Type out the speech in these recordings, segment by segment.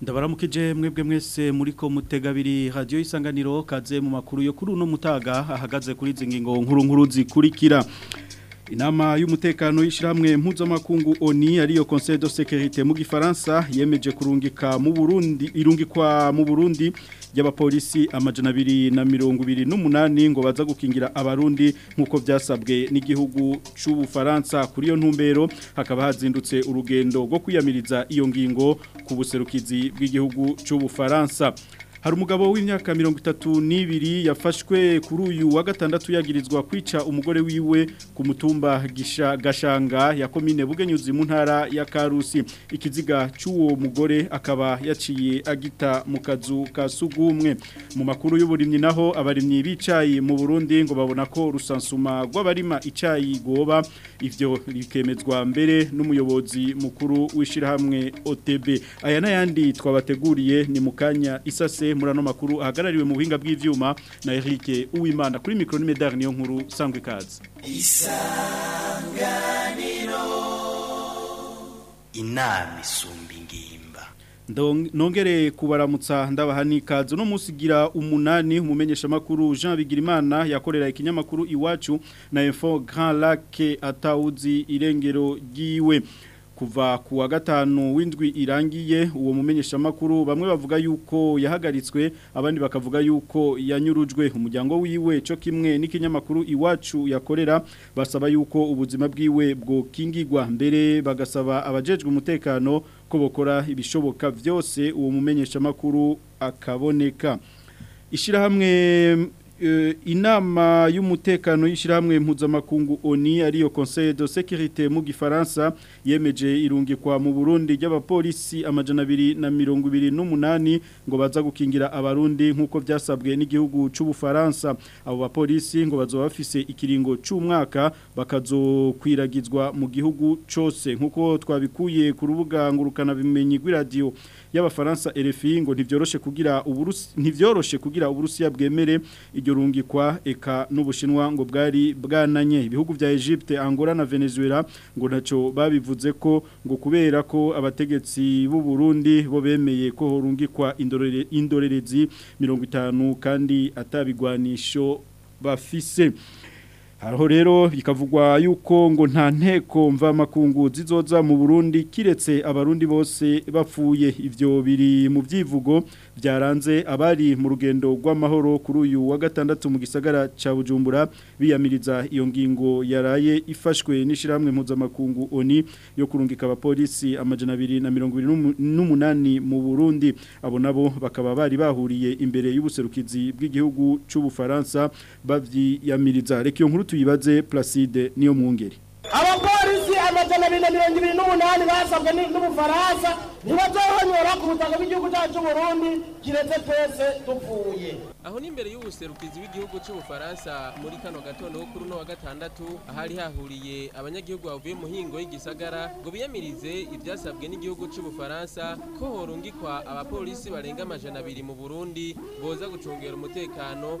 nibukije mwebwe mwese muri ko mutegabiri radio isanganiro kaze mu makuru yo kuri uno mutaga ahagaze kuri zingingo nkuru nkuru zikurikira inama y'umutekano y'ishyirahamwe mpuzamakungu oni ariyo conseil de sécurité mu gifaransa yemeje kurungika mu Burundi irungikwa mu Burundi y'abapolisi amajana 228 ngo baza gukingira abarundi nkuko byasabwe n'igihugu cy'u Bufaransa kuri yo ntumbero hakaba hazindutse urugendo rwo kwiyamiriza iyo ngingo ku buserukizi bw'igihugu cy'u Bufaransa hari umugabo w'imyaka mirongo itatu n'ibiri yafashwe kuri uyu wa gatandatu yagirizwa kwica umugore wiwe ku mutumba gashanga ya komine bugenyuzi mu ntara ya karusi ikiziga cy'uwo mugore akaba yaciye agita mu kazu kasugumwe mu makuru y'uburimyi naho abarimyi b'icayi mu burundi ngo babona ko rusansuma rw'abarima icayi goba ivyo bikemezwa mbere n'umuyobozi mukuru w'ishirahamwe otb aya n'ayandi twabateguriye ni mukanya isase murano makuru ahagarariwe mu buhinga bw'ibyuma na Eric Uwimana kuri mikoro ni medal niyo nkuru sangwe ikaze isanganiro inama isumba kubaramutsa ndabaha n'ikazu no musigira umunani umumenyeshamakuru Jean Bigirimana yakorera ikinyamakuru iwacu na Info Grand Lac atauzi irengero giwe kuva ku wa gatanu w'indwi irangiye uwo mumenyeshamakuru bamwe bavuga yuko yahagaritswe abandi bakavuga yuko yanyurujwe umuryango wiwe cyo kimwe n'ikinyamakuru iwacu yakorera basaba yuko ubuzima bwiwe bwokingirwa mbere bagasaba abajejwe umutekano ko bokora ibishoboka byose uwo mumenyeshamakuru akaboneka ishyirahamwe Eh, inama y'umutekano y'ishyirahamwe mpuzamakungu oni ariyo conseil de sécurité mu gifaransa yemeje irungikwa mu Burundi ry'abapolisi amajana abiri na mirongo ibiri n'umunani ngo baza gukingira abarundi nk'uko byasabwe n'igihugu cy'u cy'ubufaransa abo bapolisi ngo bazoba ikiringo cy'umwaka bakazokwiragizwa mu gihugu cyose nk'uko twabikuye ku rubuga ngurukana bimenyi rw'iradiyo y'abafaransa RFI ngo ntivyoroshe kugira uburusi ntivyoroshe kugira uburusiya bwemere iryo rungikwa eka n'ubushinwa ngo bwari bwananye ibihugu bya Egypte Angola na Venezuela ngo naco babivuze ko ngo kubera ko abategetsi b'u Burundi bo bemeye ko horungikwa indorerezi 50 kandi atabigwanisho bafise hariho rero bikavugwa yuko ngo nta nteko mvamakungu zizoza mu burundi kiretse abarundi bose bapfuye ibyo biri mu byivugo byaranze abari mu rugendo rw'amahoro kuri uyu wa gatandatu mu gisagara cya bujumbura biyamiriza iyo ngingo yaraye ifashwe n'ishiramwe n'ishyirahamwe mpuzamakungu oni yo kurungika abapolisi amajana abiri na mirongo irindwi n'umunani mu burundi abo nabo bakaba bari bahuriye imbere y'ubuserukizi bw'igihugu cy'u cy'ubufaransa babyiyamiriza reka iyo nkuru tuyibaze Placide niyo mwungeri abapolisi amajana abiri na mirongo ibiri n'umunani basabwe n'ubufaransa niba byahanyura ku butaka bw'igihugu cyacu Burundi kiretse twese dupfuye aho n'imbere y'ubuserukizi bw'igihugu cy'ubufaransa muri kano gatondo wo kuri uno wa gatandatu ahari hahuriye abanyagihugu bavuye muhingo y'igisagara ngo biyamirize ibyasabwe n'igihugu cy'ubufaransa ko horungikwa abapolisi barenga amajana abiri mu Burundi boza gucungera umutekano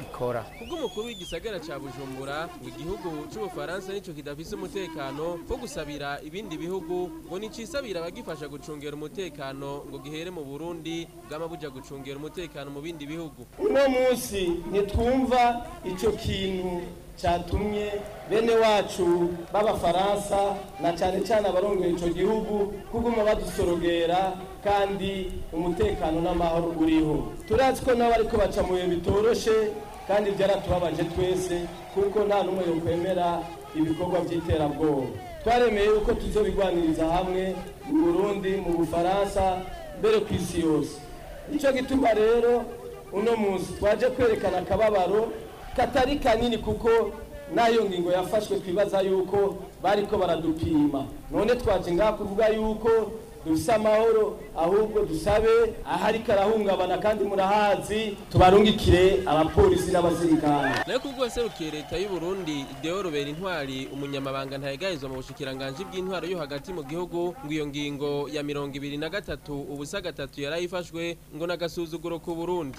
ikora ubwo umukuru w'igisagara cya bujumbura igihugu cy'ubufaransa n'icyo kidafise umutekano wo gusabira ibindi bihugu ngo nicisabira abagifasha gucungera umutekano ngo gihere mu burundi bwama gucungera umutekano mu bindi bihugu uno munsi ntitwumva icyo kintu cyatumye bene wacu b'abafaransa na cyane cyane abarongoye icyo gihugu kuguma badusorogera kandi umutekano n'amahoro uriho turazi ko nabo ariko baca mu bihe bitoroshe kandi byaratubabaje twese kuko nta n'umwe yokwemera ibikorwa by'iterabwoba twaremeye yuko tuzobigwaniriza hamwe mu burundi mu bufaransa mbere ku isi yose nicyo gituma rero uno munsi twaje kwerekana akababaro katari kanini kuko n'ayo ngingo yafashwe twibaza yuko bariko ko baradupima none twaje ngaha kuvuga yuko dufise amahoro ahubwo dusabe ahariko arahungabana kandi murahazi tubarungikire abapolisi n'abasirikare ariko ubwo yaserukiye leta y'u Burundi Deo Intwari umunyamabanga ntayegarizwa mu bushikiranganji bw'intwaro yo hagati mu gihugu ngo iyo ngingo ya mirongo ibiri na gatatu ubusa gatatu yarayifashwe ngo nagasuzuguro ku Burundi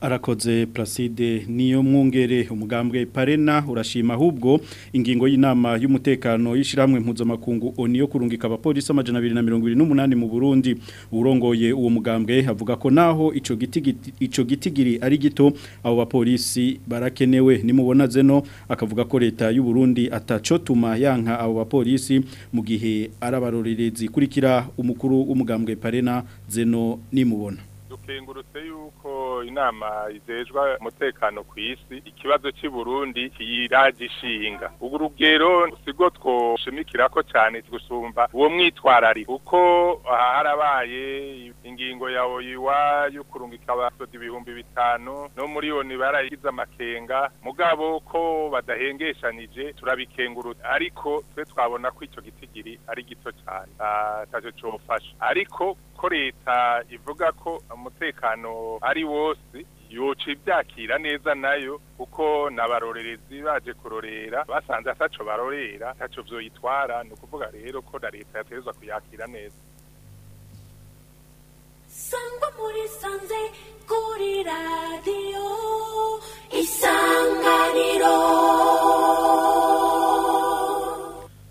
arakoze Placide niyo mwungere umugambwe parena urashima ahubwo ingingo y'inama y'umutekano y'ishiramwe mpuzamakungu oni yo kurungika abapolisi amajana 228 mu Burundi urongoye uwo mugambwe havuga ko naho ico gitigiri ico gitigiri ari gito abo bapolisi barakenewe nimubona zeno akavuga ko leta y'u Burundi ataco tuma yanka abo bapolisi mu gihe arabarorerezi kurikira umukuru w’umugambwe parena zeno nimubona dukengurutse yuko inama izejwa umutekano ku isi ikibazo cy'i Burundi kiraje ishinga urugero sigo twoshimikirako cyane gusumba uwo mwitwarari uko harabaye ingingo ya oyiwa yo kurungika abasoda ibihumbi bitanu no muri yoni barayigize amakenga mugabo ko badahengeshanije turabikengurutse ariko twe twabona ko icyo gitigiri ari gito cyane atacyo ah, cyofasha ariko ko leta ivuga ko umutekano ari wose yoca ibyakira neza nayo kuko n'abarorerezi baje kurorera basanze ataco barorera ataco byoyitwara ni ukuvuga rero ko na leta yategerezwa kuyakira neza sangwa muri sanze kuri radiyo isanganiro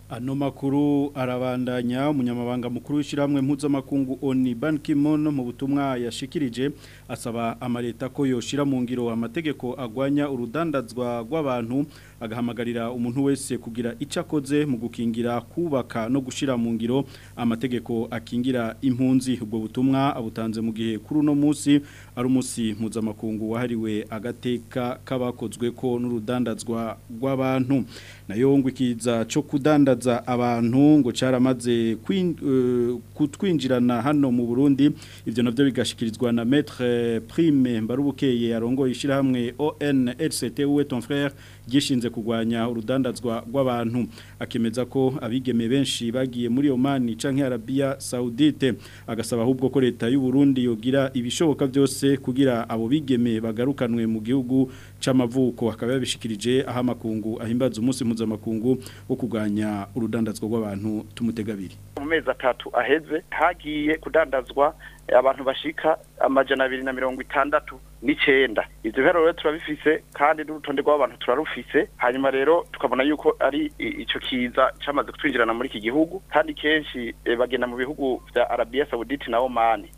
Ano makuru arabandanya umunyamabanga mukuru w'ishyirahamwe mpuzamakungu Oni Ban Ki-moon mu butumwa yashikirije asaba amaleta ko yoshira mu ngiro amategeko agwanya urudandazwa rw'abantu agahamagarira umuntu wese kugira icyo mu gukingira kubaka no gushira mu ngiro amategeko akingira impunzi ubwo butumwa abutanze mu gihe kuri uno munsi ari umunsi mpuzamakungu wahariwe agateka k'abakozwe ko n'urudandazwa rw'abantu nayo ngwikiza cyo kudandaza abantu ngo caramaze eh, kutwinjirana hano mu Burundi ibyo nabyo bigashikirizwa na maître prime mbarubukeye yarongoye ishyirahamwe ONHCT ton frère gishinze kugwanya urudandazwa rw'abantu akemeza ko abigeme benshi bagiye muri Oman canke Arabia Saoudite agasaba ahubwo ko leta y'u Burundi yogira ibishoboka byose kugira abo bigeme bagarukanwe mu gihugu c'amavuko akaba yabishikirije aha makungu ahimbaza umunsi mpuzamakungu wo kugwanya urudandazwa rw'abantu tumutega mu mezi atatu aheze hagiye kudandazwa abantu bashika amajana abiri na mirongo itandatu n'icyenda ibyo rero rero turabifise kandi n'urutonde rw'abantu turarufise hanyuma rero tukabona yuko ari icyo kiza cyamaze kutwinjirana muri iki gihugu kandi kenshi eh, bagenda mu bihugu bya arabiya sawuditi na omani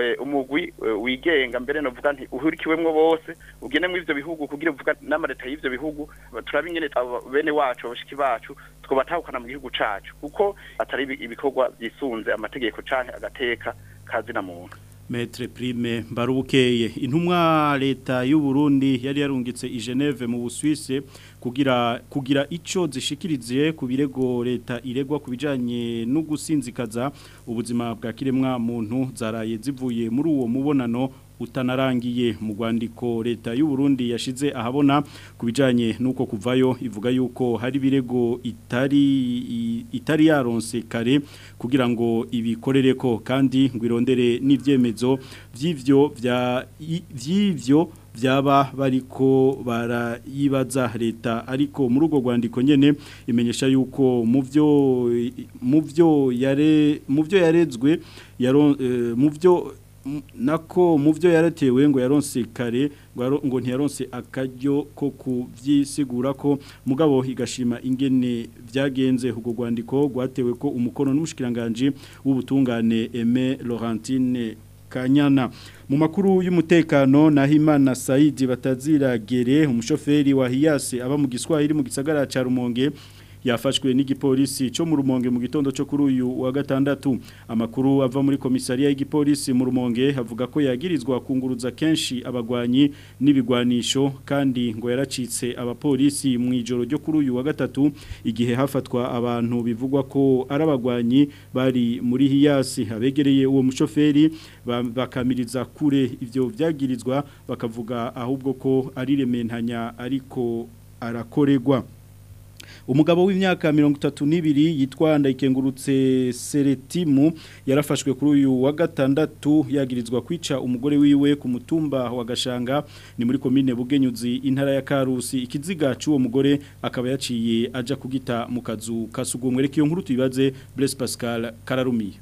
eh, umugwi eh, wigenga mbere novuga nti uhurikiwemwo bose ugenemwe ivyo bihugu kugira uvuga n'amareta y'ivyo bihugu turabe ingene bene wacu abashiki bacu twobatahukana mu gihugu cacu kuko atari ibikorwa byisunze amategeko canke agateka kazina muntu metre prime mbarukeye intumwa leta y'u Burundi yari yarungitse i Geneve mu Busuisse kugira kugira ico zishikiriziye ku birego leta iregwa kubijanye no gusinzikaza ubuzima bwa kiremwa muntu zaraye zivuye muri uwo mubonano utanarangiye mu rwandiko leta y'u Burundi yashize ahabona ku bijyanye n'uko kuvayo ivuga yuko hari birego itari itari yaronse kare kugira ngo ibikorere ko kandi ngo irondere n'ibyemezo by'ibyo by'ibyo byaba bariko barayibaza leta ariko muri urwo rwandiko nyene imenyesha yuko mu byo mu byo yare mu byo yarezwe eh, mu byo nako mu byo yaratewe ngo yaronse kare ngo ntiyaronse akajyo ko kubyisigura ko mugabo higashima ingene byagenze ubwo gwandiko rwatewe ko umukono n'umushikiranganji w'ubutungane eme Laurentine Kanyana mu makuru y'umutekano Nahimana Saidi bataziragere umushoferi wa Hiyase aba mu iri mu gisagara ca Rumonge yafashwe n'igipolisi cyo mu rumonge mu gitondo cyo kuri uyu wa gatandatu amakuru ava muri komisariya y'igipolisi mu rumonge havuga ko yagirizwa kunguruza kenshi abagwanyi n'ibigwanisho kandi ngo yaracitse abapolisi mu ijoro ryo kuri uyu wa gatatu igihe hafatwa abantu bivugwa ko ari bari muri hiyasi abegereye uwo mushoferi bakamiriza kure ibyo byagirizwa bakavuga ahubwo ko ari remantanya ariko arakoregwa umugabo w'imyaka mirongo itatu n'ibiri yitwa ndayikengurutse seretimu yarafashwe kuri uyu wa gatandatu yagirizwa kwica umugore wiwe ku mutumba wa gashanga ni muri komine bugenyuzi intara ya karusi ikiziga cy'uwo mugore akaba yaciye ajya kugita mu kazu kasugumwe reka iyo nkuru tuyibaze Blaise Pascal kararumiye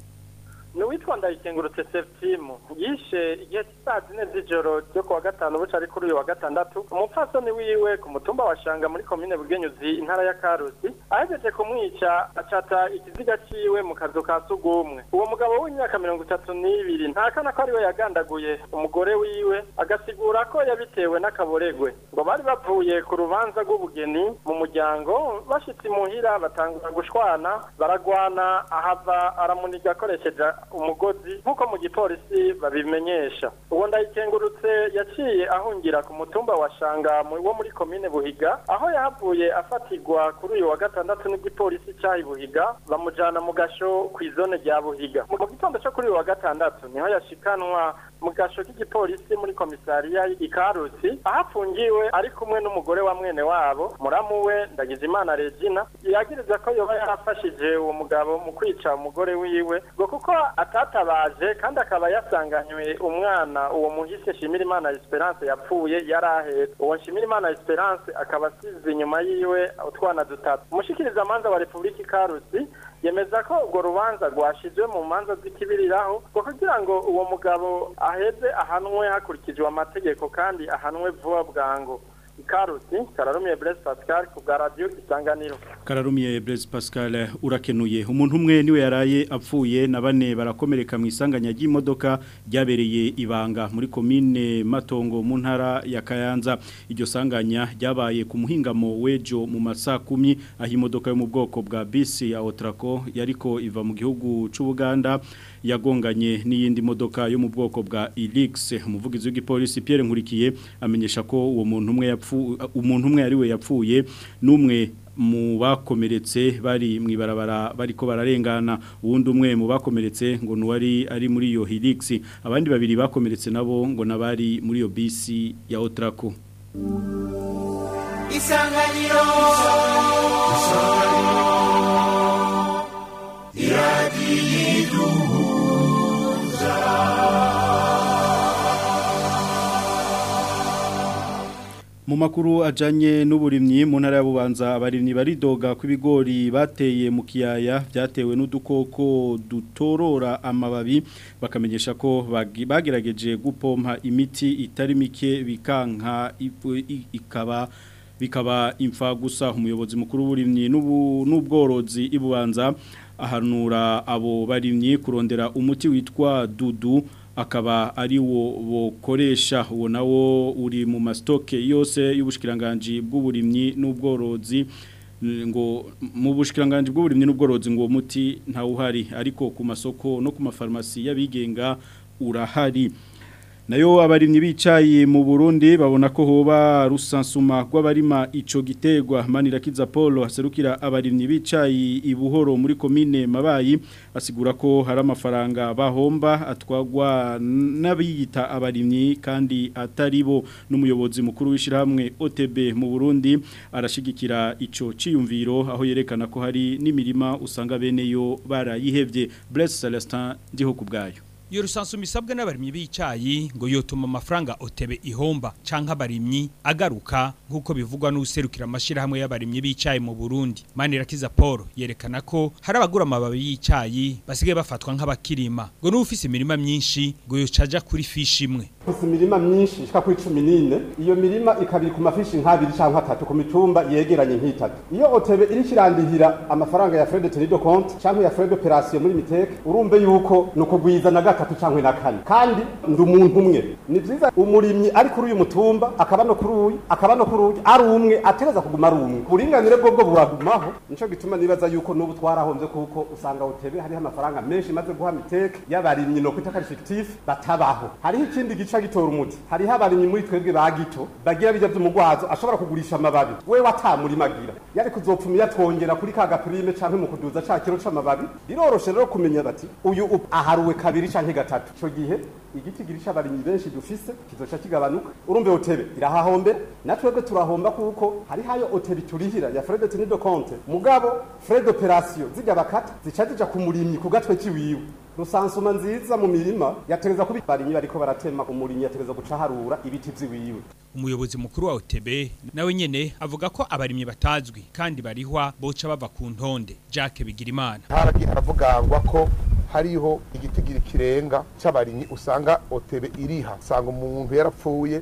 ni uwitwa ndayikengurutse septimu yishe igihe saa zine z'ijoro ryo ku wa gatanu buca ari kuri uyu wa gatandatu umupfasoni wiwe ku mutumba wa shanga muri komine bugenyuzi intara ya karusi ahejeje kumwica acata ikiziga ciwe mu kazu ka sugumwe uwo mugabo w'imyaka mirongo itatu n'ibiri ntakana ko ariwe yagandaguye umugore wiwe agasigura ko yabitewe n'akaboregwe ngo bari bavuye ku rubanza rw'ubugeni mu muryango bashitse imuhira batangura gushwana baragwana ahava aramuniga akoresheje umugozi nk'uko mu gipolisi babimenyesha uwo ndayikengurutse yaciye ahungira ku mutumba wa shanga wo muri komine buhiga aho yahavuye afatirwa kuri uyu wa gatandatu n'igipolisi cyayi buhiga bamujyana mu gasho ku izone rya buhiga mu gitondo cyo kuri uyu wa gatandatu niho yashikanwa mu gasho k'igipolisi muri komisariya y'ikarusi aho afungiwe ari kumwe n'umugore wa mwene wabo muramu we ndagizimana regina yagiriza ko yoba yarafashije uwo mugabo mu kwica umugore wiwe ngo kuko atatabaje kandi akaba yasanganywe umwana uwo muhise Nshimirimana Esperance yapfuye yari ahetse uwo Nshimirimana Esperance akaba asize inyuma yiwe utwana dutatu umushikiriza amanza wa Repubulika Ikarusi yemeza ko urwo rubanza rwashizwe mu manza z'ikibiriraho ngo kugira ngo uwo mugabo aheze ahanwe hakurikijwe amategeko kandi ahanwe vuba bwangu ikaruti kararumiye Blaise Pascal ku radio isanganiro kararumiye Blaise Pascal urakenuye umuntu umwe niwe yaraye apfuye na bane barakomereka mu isanganya ry'imodoka ryabereye ibanga muri commune Matongo mu ntara ya Kayanza iryo sanganya ryabaye ku muhingamo wejo mu masaa 10 aho imodoka yo mu bwoko bwa bisi ya Otraco yariko iva mu gihugu cy'Ubuganda yagonganye n'iyindi modoka yo mu bwoko bwa elix umuvugizi w'igipolisi Pierre Nkurikiye amenyesha ko uwo muntu umwe yapfu umuntu umwe ari we yapfuye n'umwe mu bakomeretse bari mu ibarabara bariko bararengana uwundi umwe mu bakomeretse ngo nuwari ari muri iyo Hilix abandi babiri bakomeretse nabo ngo nabari muri iyo bisi ya Otraco Isanganiro mu makuru ajanye n'uburimyi mu ntara y'abubanza abarimyi baridoga ko ibigori bateye mu kiyaya byatewe n'udukoko dutorora amababi bakamenyesha ko bagerageje gupompa imiti itari mike bikanka ikaba bikaba imfa gusa umuyobozi mukuru w'uburimyi n'ubworozi ibubanza ahanura abo barimyi kurondera umuti witwa dudu akaba ari wo bokoresha uwo nawo uri mu mastoke, yose y'ubushyikiranganji bw'uburimyi n'ubworozi ngo mu bushyikiranganji bw'uburimyi n'ubworozi ngo umuti ntawuhari ariko ku masoko no ku mafarumasi y'abigenga urahari nayo abarimyi bicaye mu Burundi babona ko hoba rusansuma rw'abarima ico gitegwa manira kiza Paul aserukira abarimyi bicaye ibuhoro muri commune Mabayi asigura ko hari amafaranga bahomba atwagwa n'abiyita abarimyi kandi ataribo n'umuyobozi mukuru w'ishirahamwe OTB mu Burundi arashigikira ico ciyumviro aho yerekana ko hari n'imirima usanga bene yo barayihevye Bless Celestin ndiho kubgayo iyo rusansuma isabwe n'abarimyi b'icyayi ngo yotuma amafaranga otebe ihomba canke abarimyi agaruka nk'uko bivugwa n'userukira amashyirahamwe y'abarimyi b'icyayi mu Burundi Manirakiza Paul yerekana ko hari abagura amababi y'icyayi basigaye bafatwa nk'abakirima ngo n'ufise imirima myinshi ngo yocaja kuri fishi imwe ufise imirima myinshi ishika kuri 14 iyo mirima ikabiri ku mafishi nk'abiri cyangwa atatu ku mitumba yegeranye nk'itatu iyo otebe iri kirandihira amafaranga ya frais de tenue de compte ya frais d'opération muri miteke urumve yuko nuko gwiza na gata atatu cyangwa na kane kandi ndi umuntu umwe ni byiza umurimyi ari kuri uyu mutumba akaba no kuri uyu akaba no kuri uyu ari umwe atereza kuguma ari umwe uburinganire bwo bwo buragumaho nicyo gituma nibaza yuko n'ubu twarahombye kuko usanga utebe hariho amafaranga menshi maze guha miteke y'abarimyi no kwita kari batabaho hariho ikindi gica gitora umuti hariho abarimyi muri twebwe ba gito bagira bijya by'umugwazo ashobora kugurisha amababi we watamurimagira yari kuzopfumya twongera kuri ka gapurime canke mu kuduza ca kiro c'amababi biroroshe rero kumenya bati uyu aharuwe kabiri ca cyangwa gatatu icyo gihe igiti girisha abarimyi benshi dufise kizoca kigabanuka urumbe utebe irahahombe natwebwe turahomba kuko hari hayo otebe turihira ya frede tenido konte mugabo frede operasiyo zijya bakata zica zija ku murimyi ku gatwe kiwiwe rusansuma nziza mu mirima yatereza kuba abarimyi bariko baratema umurimyi yatereza guca harura ibiti vyiwiwe umuyobozi mukuru wa OTB nawe nyene avuga ko abarimyi batazwi kandi barihwa boca bava ku ntonde Jacques Bigirimana haravuga ngwa ko hariho igitigiri kirenga cy'abarinyi usanga otebe iriha usanga umuntu yarapfuye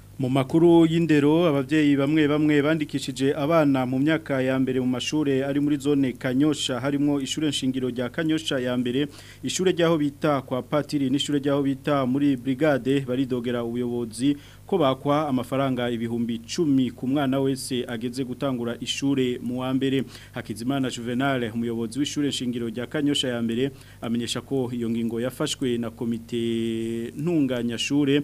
mu makuru y'indero ababyeyi bamwe bamwe bandikishije abana mu myaka ya mbere mu mashuri ari muri zone kanyosha harimo ishuri nshingiro rya kanyosha ya mbere ishuri ry'aho bita kwa patiri n'ishuri ry'aho bita muri brigade baridogera ubuyobozi ko bakwa amafaranga ibihumbi icumi ku mwana wese ageze gutangura ishuri mu wa mbere hakizimana juvenal umuyobozi w'ishuri nshingiro rya kanyosha ya mbere amenyesha ko iyo ngingo yafashwe na komite ntunganyashure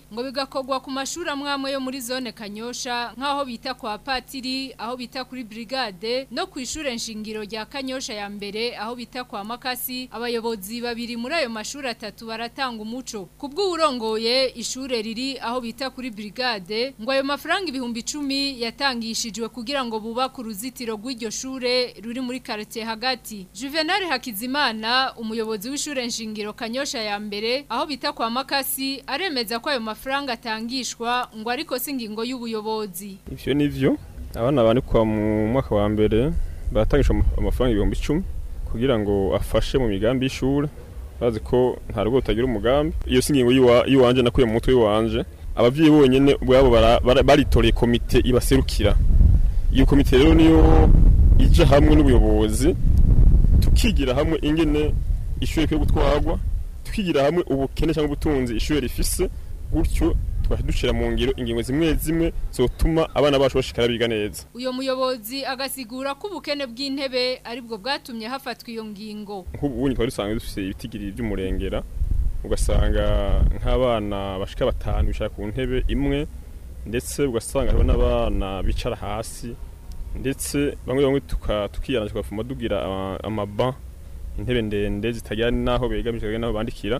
ngo bigakorwa ku mashuri amwe amwe yo muri zone kanyosha nk'aho bita kwa patiri aho bita kuri brigade no ku ishuri nshingiro rya kanyosha ya mbere aho bita kwa makasi abayobozi babiri muri ayo mashuri atatu baratanga umuco ku bw'uwurongoye ishuri riri aho bita kuri brigade ngo ayo mafaranga ibihumbi icumi yatangishijwe kugira ngo bubake uruzitiro rw'iryo shure ruri muri quartier hagati juvenali hakizimana umuyobozi w'ishuri nshingiro kanyosha ya mbere aho bita kwa makasi aremeza ko ayo mafaranga atangishwa ngo ariko si y'ubuyobozi ibyo ni byo abana bandikwa mu mwaka wa mbere baratangishwa amafaranga ibihumbi icumi kugira ngo afashe mu migambi y'ishuri bazi ko nta rugo rutagira umugambi iyo si y'iwanje nakuye mu mutwe w'iwanje ababyeyi bonyine ubwabo baritoreye komite ibaserukira iyo komite rero niyo ijya hamwe n'ubuyobozi tukigira hamwe ingene ishuri ryo gutwarwa tukigira hamwe ubukene cyangwa ubutunzi ishuri rifise gutyo dushira mu ngiro ingingo zimwe zimwe zotuma abana bacu bashikara biga neza uyo muyobozi agasigura ko ubukene bw'intebe aribwo bwatumye hafatwa iyo ngingo nk'ubu nikaba dusanga dufite ibitigiri by'umurengera ugasanga nk'abana bashika batanu bicara ku ntebe imwe ndetse ugasanga hari n'abana bicara hasi ndetse bamwe bamwe tukiyana tugafuma dugira amaba intebe ndende zitagira n'aho begamije n'aho bandikira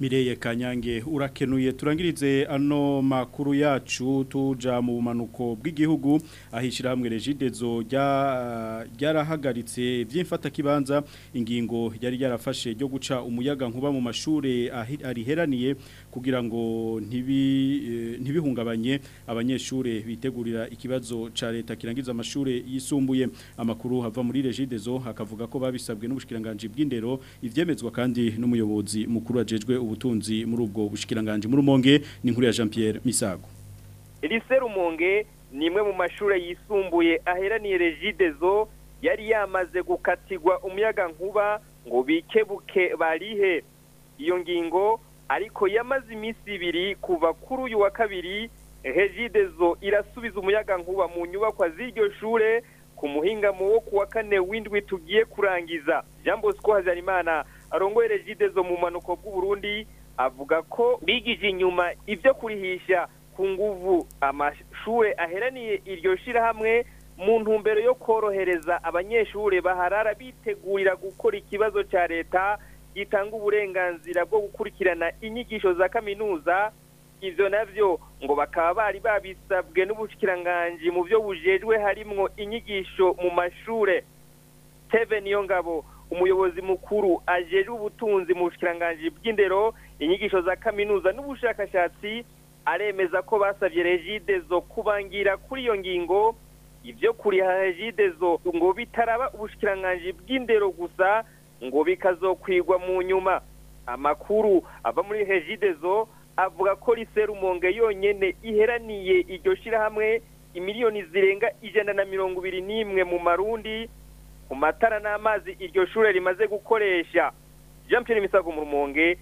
mireye kanyange urakenuye turangirize ano makuru yacu tuja mu bumanuko bw'igihugu ahishyira hamwe rejidezo ryarahagaritse by'imfatakibanza ingingo yari yarafashe ryo guca umuyaga nkuba mu mashuri ariheraniye kugira ngo eh, ntibihungabanye abanyeshuri bitegurira ikibazo cya leta kirangiza amashuri yisumbuye amakuru hava muri regidezo hakavuga ko babisabwe n'ubushikiranganji bw'indero ibyemezwa kandi n'umuyobozi mukuru wajejwe ubutunzi muri ubwo bushikiranganji muri umonge ni nkuru ya jean Pierre misago iri serumonge ni imwe mu mashuri yisumbuye aheraniye regidezo yari yamaze gukatirwa umuyaga nkuba ngo bikebuke barihe iyo ngingo ariko yamaze iminsi ibiri kuva kuri uyu wa kabiri hejidezo irasubiza umuyaga nkuba mu nyubakwa z'iryo shure ku muhingamo wo ku wa kane w'indwi tugiye kurangiza jean bosco hazarimana arongoye regidezo mu mpanuko bw'uburundi avuga ko bigije inyuma ibyo kurihisha ku nguvu amashure aheraniye iryo shirahamwe mu ntumbero yo korohereza abanyeshuri baharara bitegurira gukora ikibazo cya leta gitanga uburenganzira bwo gukurikirana inyigisho za kaminuza ibyo nabyo ngo bakaba bari babisabwe n'ubushikiranganji mu byo bujejwe harimo inyigisho mu mashure Steven Niyongabo umuyobozi mukuru ajejwe ubutunzi mu bushikiranganji bw'indero inyigisho za kaminuza n'ubushakashatsi aremeza ko basabye regidezo kubangira kuri iyo ngingo ibyo kuriha regidezo ngo bitaraba ubushikiranganji bw'indero gusa ngo bikazokwigwa mu nyuma amakuru ava muri hejidezo avuga ko riserumonge yonyine iheraniye iryo shyirahamwe imiliyoni zirenga ijana na mirongo ibiri n'imwe mu marundi ku matara n'amazi iryo shuri rimaze gukoresha jean pierre misago mu rumonge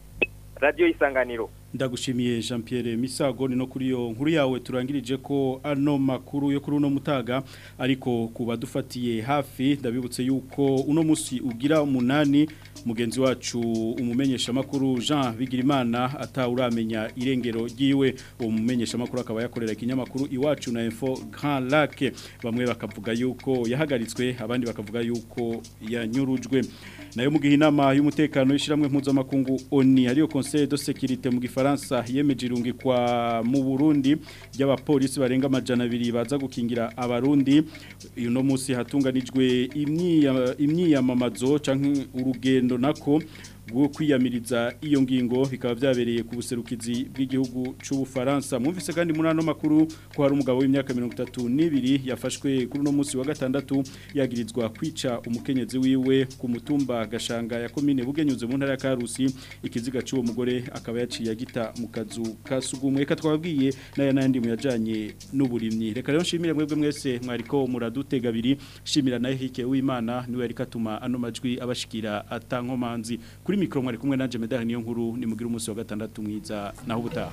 radiyo y'isanganiro ndagushimiye jean Pierre misago ni no kuri yo nkuru yawe turangirije ko ano makuru yo kuri uno mutaga ariko kuba badufatiye hafi ndabibutse yuko uno munsi ugira umunani mugenzi wacu umumenyesha makuru Jean Bigirimana atawuramenya irengero giwe uwo makuru akaba yakorera ikinyamakuru iwacu na Info Grand Lac bamwe bakavuga yuko yahagaritswe abandi bakavuga yuko yanyurujwe nayo mu inama y'umutekano y'ishiramwe mpuzamakungu ONI ariyo Conseil de Sécurité mu gifa Ubufaransa yemeje irungikwa mu Burundi yabapolisi barenga amajana abiri baza gukingira abarundi uno munsi hatunganijwe imyiyamamazo canke urugendo nako bwo kwiyamiriza iyo ngingo bikaba byabereye ku buserukizi bw'igihugu cy’u cy'ubufaransa mwumvise kandi muri makuru ko hari umugabo w'imyaka mirongo itatu n'ibiri yafashwe kuri uno munsi wa gatandatu yagirizwa kwica umukenyezi wiwe ku mutumba gashanga ya komine bugenyuze mu ntara ya karusi ikiziga cy'uwo mugore akaba yaciye agita mu kazu kasugumwe katwabwiye n'aya n'andi muyajanye n'uburimyi reka rero nshimire mwebwe mwese mwariko muradutega abiri shimira nayo hike w'imana niwe yari katuma ano majwi abashikira atankomanzi kuri kuri mikoro mwari kumwe na Jemedari niyo nkuru nimugire umunsi wa gatandatu mwiza naho ubutaha